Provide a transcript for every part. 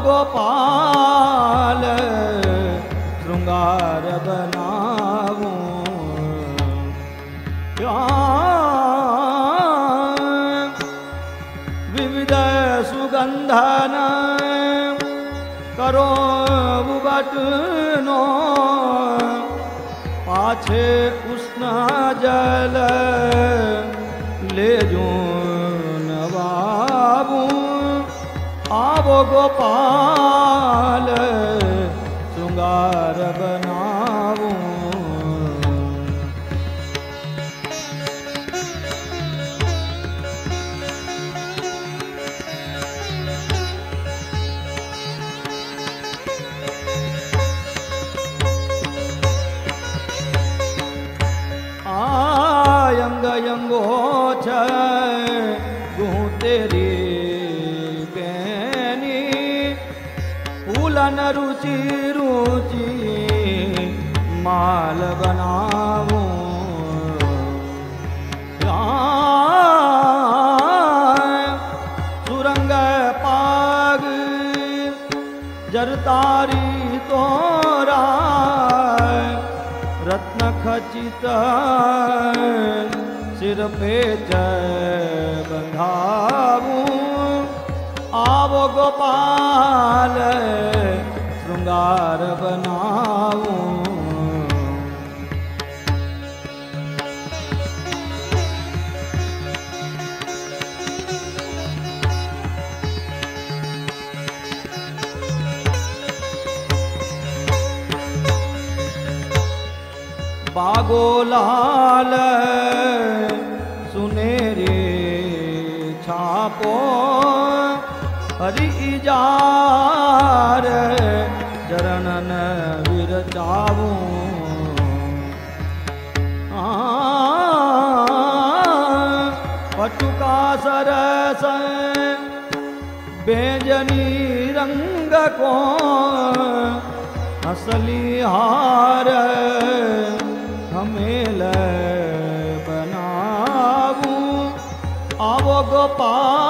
आवो गोपाल श्रृंगार बनाऊँ विविध सुगंधन करो बटनो पाछे उष्ण जल ले जो आवो गोपाल श्रृंगार बनाऊँ। आयंग यंगो छ गूं तेरी फूलन रुचि रुचि माल बनाऊँ सुरंग पाग जरतारी तोरा रत्न खचित, सिर पे बंधाऊं आवो गोपाल श्रृंगार बनाऊँ। बागो लाल सुनेरे छापो हरि इजार। ચરણન વિરચાવું પટુકા સરસ બેજની રંગ કો અસલી હાર હમેલ બનાવું આવો ગોપાલ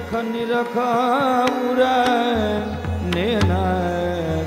નિરખ નિરખ ઉરે નેન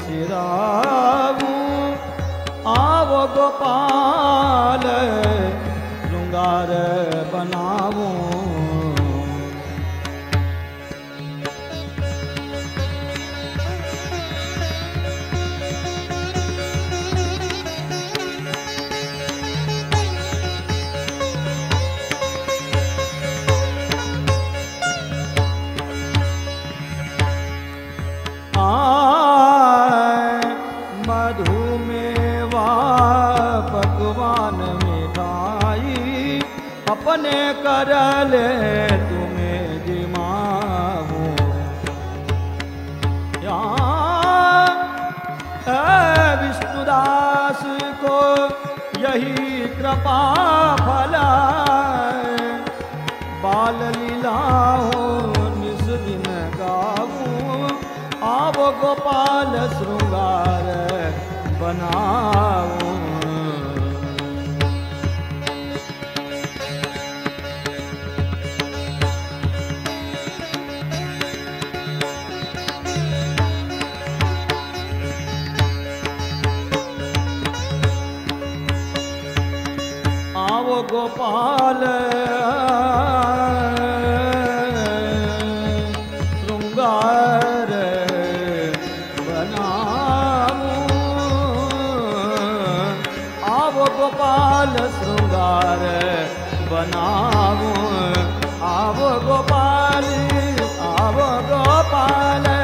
શિરાવું આવ ગોપાલ पकवान मिठाई अपने कर ले तुम्हें जिमाऊ विष्णुदास को यही कृपा फला बाल लीला हो निस आवो गोपाल श्रृंगार बनाऊँ। गोपाल शृङ्गार गोपाल।